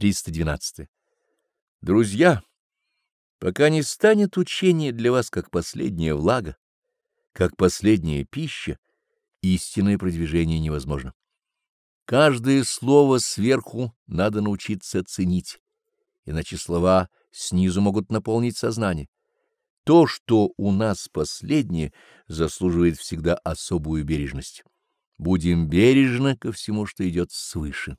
312. Друзья, пока не станет учение для вас как последняя влага, как последняя пища, истинное продвижение невозможно. Каждое слово сверху надо научиться ценить, иначе слова снизу могут наполнить сознание. То, что у нас последнее, заслуживает всегда особую бережность. Будем бережны ко всему, что идет свыше.